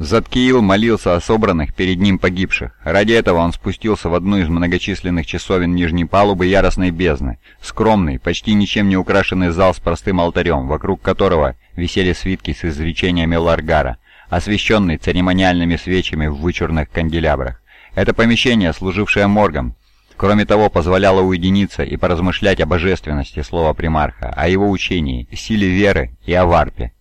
Заткиил молился о собранных перед ним погибших. Ради этого он спустился в одну из многочисленных часовен нижней палубы яростной бездны. Скромный, почти ничем не украшенный зал с простым алтарем, вокруг которого висели свитки с изречениями Ларгара, освещенный церемониальными свечами в вычурных канделябрах. Это помещение, служившее моргом, кроме того, позволяло уединиться и поразмышлять о божественности слова примарха, о его учении, силе веры и о варпе.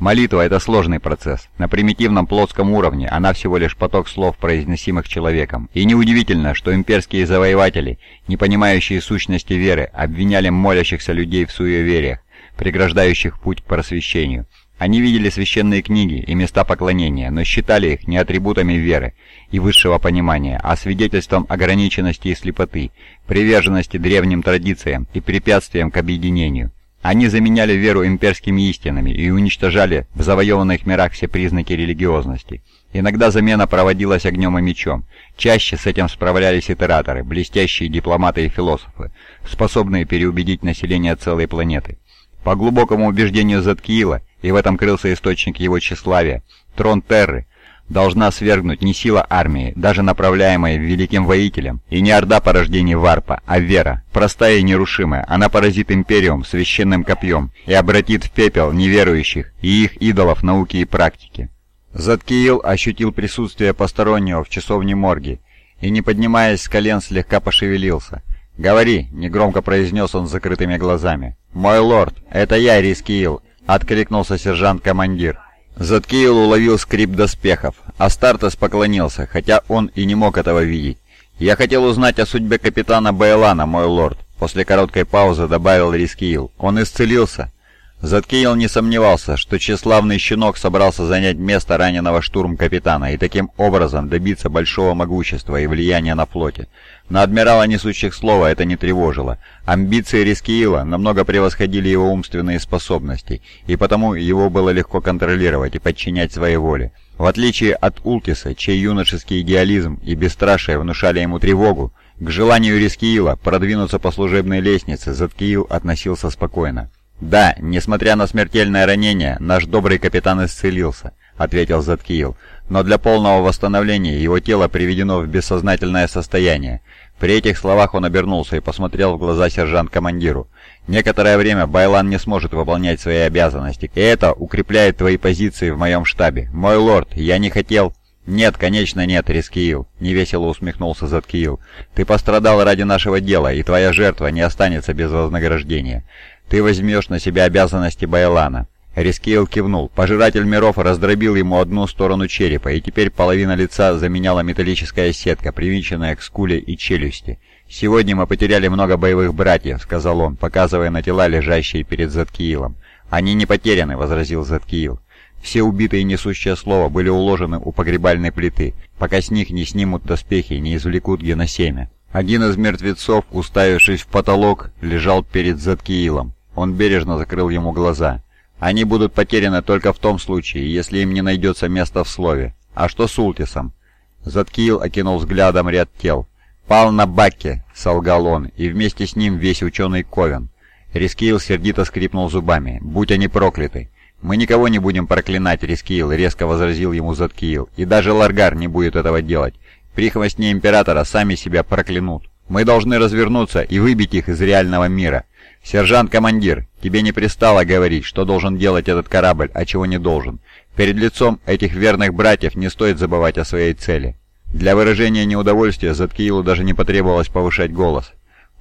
Молитва – это сложный процесс. На примитивном плотском уровне она всего лишь поток слов, произносимых человеком. И неудивительно, что имперские завоеватели, не понимающие сущности веры, обвиняли молящихся людей в суевериях, преграждающих путь к просвещению. Они видели священные книги и места поклонения, но считали их не атрибутами веры и высшего понимания, а свидетельством ограниченности и слепоты, приверженности древним традициям и препятствием к объединению. Они заменяли веру имперскими истинами и уничтожали в завоеванных мирах все признаки религиозности. Иногда замена проводилась огнем и мечом. Чаще с этим справлялись итераторы, блестящие дипломаты и философы, способные переубедить население целой планеты. По глубокому убеждению Заткиила, и в этом крылся источник его тщеславия, трон Терры должна свергнуть не сила армии, даже направляемая великим воителем, и не орда порождений Варпа, а вера, простая и нерушимая. Она поразит империум священным копьем и обратит в пепел неверующих и их идолов науки и практики. Заткиил ощутил присутствие постороннего в часовне морги и, не поднимаясь с колен, слегка пошевелился. «Говори», — негромко произнес он с закрытыми глазами. «Мой лорд, это я, Рискиил», — откликнулся сержант-командир. Заткиил уловил скрип доспехов. Астартес поклонился, хотя он и не мог этого видеть. «Я хотел узнать о судьбе капитана Байлана, мой лорд», — после короткой паузы добавил Рискиил. «Он исцелился?» Заткиил не сомневался, что тщеславный щенок собрался занять место раненого штурм-капитана и таким образом добиться большого могущества и влияния на флоте. На адмирала несущих слова это не тревожило. Амбиции Рискиила намного превосходили его умственные способности, и потому его было легко контролировать и подчинять своей воле. В отличие от Ултиса, чей юношеский идеализм и бесстрашие внушали ему тревогу, к желанию Рискиила продвинуться по служебной лестнице Заткиил относился спокойно. «Да, несмотря на смертельное ранение, наш добрый капитан исцелился», — ответил Заткиил. «Но для полного восстановления его тело приведено в бессознательное состояние». При этих словах он обернулся и посмотрел в глаза сержант-командиру. «Некоторое время Байлан не сможет выполнять свои обязанности, и это укрепляет твои позиции в моем штабе. Мой лорд, я не хотел...» «Нет, конечно нет, Рискиил», — невесело усмехнулся Заткиил. «Ты пострадал ради нашего дела, и твоя жертва не останется без вознаграждения. Ты возьмешь на себя обязанности Байлана». Рискейл кивнул. Пожиратель миров раздробил ему одну сторону черепа, и теперь половина лица заменяла металлическая сетка, привинченная к скуле и челюсти. «Сегодня мы потеряли много боевых братьев», — сказал он, показывая на тела, лежащие перед Заткиилом. «Они не потеряны», — возразил Заткиил. Все убитые несущее слово были уложены у погребальной плиты, пока с них не снимут доспехи и не извлекут геносемя. Один из мертвецов, уставившись в потолок, лежал перед Заткиилом. Он бережно закрыл ему глаза. Они будут потеряны только в том случае, если им не найдется место в слове. А что с Ултисом? Заткиил окинул взглядом ряд тел. «Пал на Бакке», — солгал он, и вместе с ним весь ученый Ковен. Рискиил сердито скрипнул зубами. «Будь они прокляты!» «Мы никого не будем проклинать, Рискиил», — резко возразил ему Заткиил. «И даже Ларгар не будет этого делать. Прихвостни Императора сами себя проклянут. Мы должны развернуться и выбить их из реального мира. «Сержант-командир, тебе не пристало говорить, что должен делать этот корабль, а чего не должен. Перед лицом этих верных братьев не стоит забывать о своей цели». Для выражения неудовольствия Заткиилу даже не потребовалось повышать голос.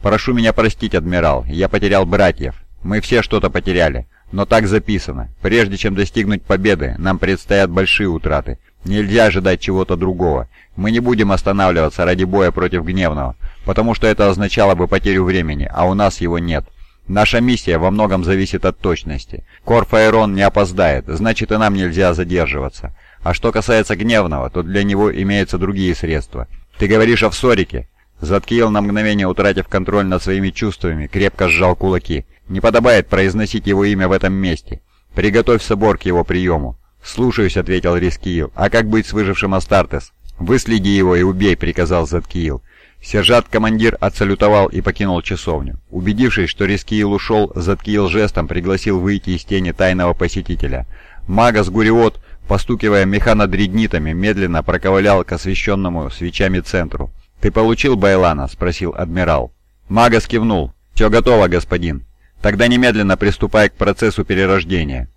«Прошу меня простить, адмирал, я потерял братьев. Мы все что-то потеряли, но так записано. Прежде чем достигнуть победы, нам предстоят большие утраты. Нельзя ожидать чего-то другого. Мы не будем останавливаться ради боя против Гневного, потому что это означало бы потерю времени, а у нас его нет. Наша миссия во многом зависит от точности. Корфаэрон не опоздает, значит и нам нельзя задерживаться. А что касается Гневного, то для него имеются другие средства. Ты говоришь о Всорике?» Заткиел на мгновение, утратив контроль над своими чувствами, крепко сжал кулаки. «Не подобает произносить его имя в этом месте. Приготовь собор к его приему». «Слушаюсь», — ответил Рискиил. «А как быть с выжившим Астартес?» «Выследи его и убей», — приказал Заткиил. Сержант-командир отсалютовал и покинул часовню. Убедившись, что Рискиил ушел, Заткиил жестом пригласил выйти из тени тайного посетителя. Магас Гуриот постукивая механодреднитами, медленно проковылял к освещенному свечами центру. «Ты получил Байлана?» — спросил адмирал. Магас кивнул. «Все готово, господин. Тогда немедленно приступай к процессу перерождения».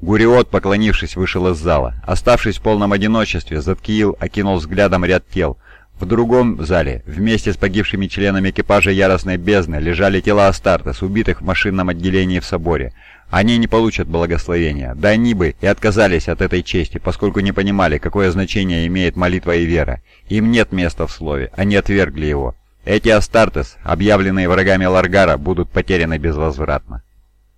Гуриот, поклонившись, вышел из зала. Оставшись в полном одиночестве, Заткиил окинул взглядом ряд тел. В другом зале, вместе с погибшими членами экипажа Яростной Бездны, лежали тела Астартес, убитых в машинном отделении в соборе. Они не получат благословения. Да они бы и отказались от этой чести, поскольку не понимали, какое значение имеет молитва и вера. Им нет места в слове, они отвергли его. Эти Астартес, объявленные врагами Ларгара, будут потеряны безвозвратно.